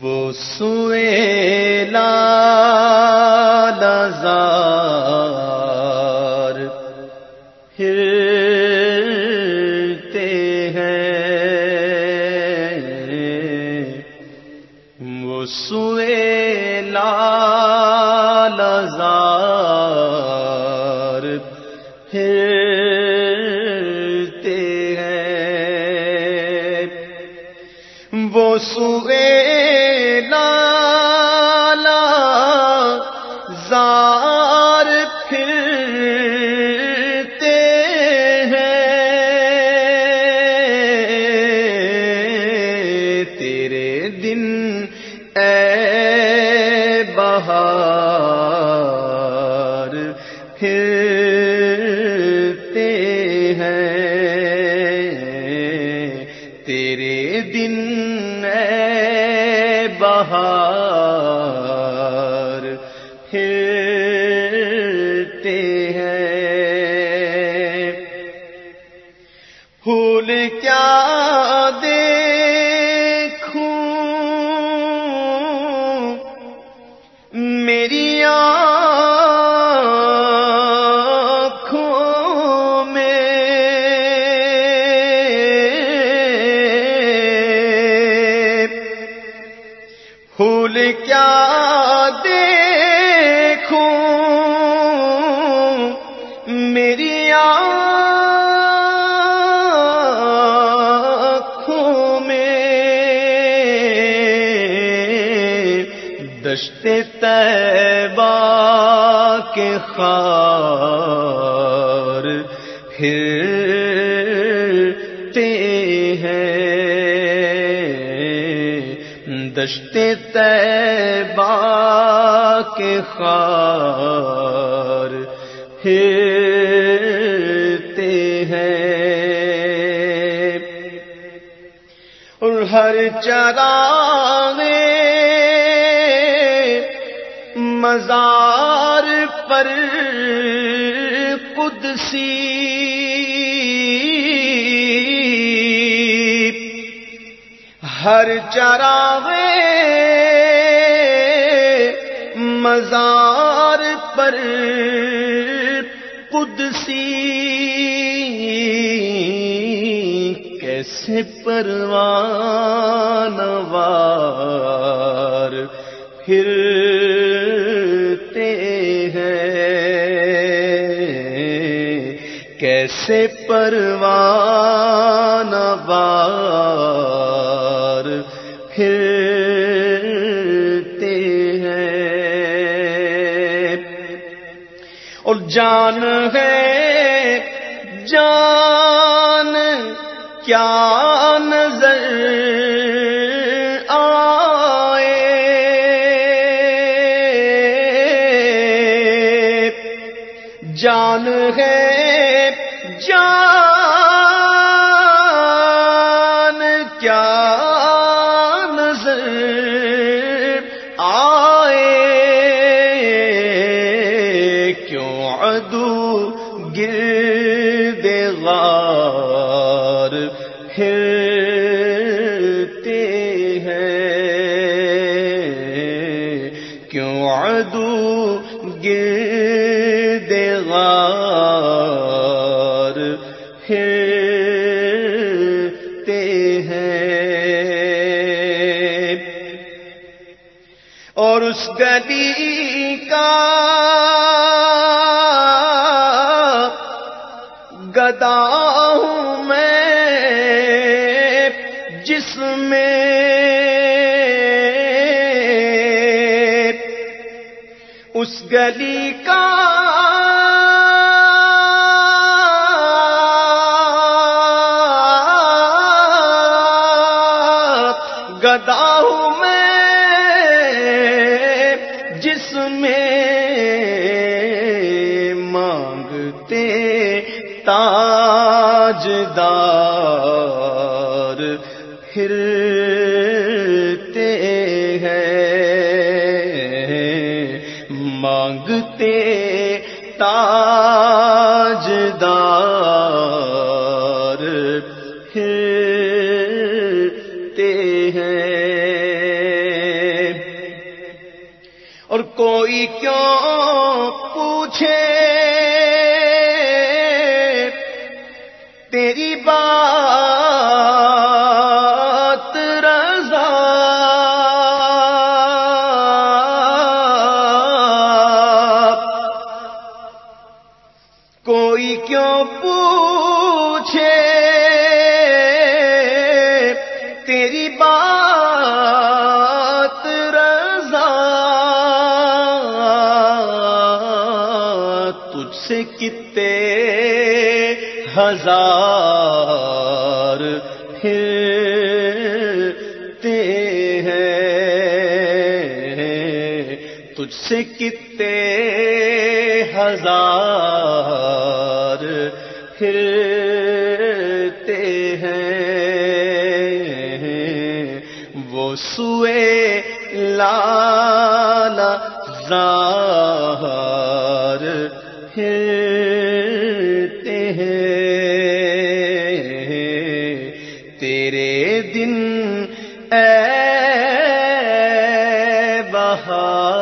وہ سوئے لازار ہرتے ہیں۔ وہ سوئے لازار ہرتے ہیں۔ وہ سوئے بہار پھرتے ہیں تیرے دن اے بہار میری آنکھوں میں دشت تیبا کے خار پھرتے ہیں۔ دشت تیبا کے خار پھرتے ہیں۔ اور ہر چراغے مزار پر قدسی ہر چراغے مزار پر قدسی کیسے پروان وار پھرتے ہیں؟ کیسے پروان جان ہے۔ جان کیا نظر آئے؟ جان ہے۔ جان کیا گرد غار پھرتے ہیں۔ کیوں عدو گرد غار پھرتے ہیں؟ اور اس گلی کا گدا ہوں میں جس میں اس گلی کا گدا ہوں میں تاجدار پھرتے ہیں مانگتے تاجدار پھرتے ہیں۔ اور کوئی کیوں پوچھے؟ تیری بات رضا۔ کوئی کیوں پوچھے تیری بات رضا؟ تجھ سے کتے ہزار پھرتے ہیں۔ تجھ سے کتے ہزار پھرتے ہیں۔ وہ سوئے لالا زار پھرتے رہا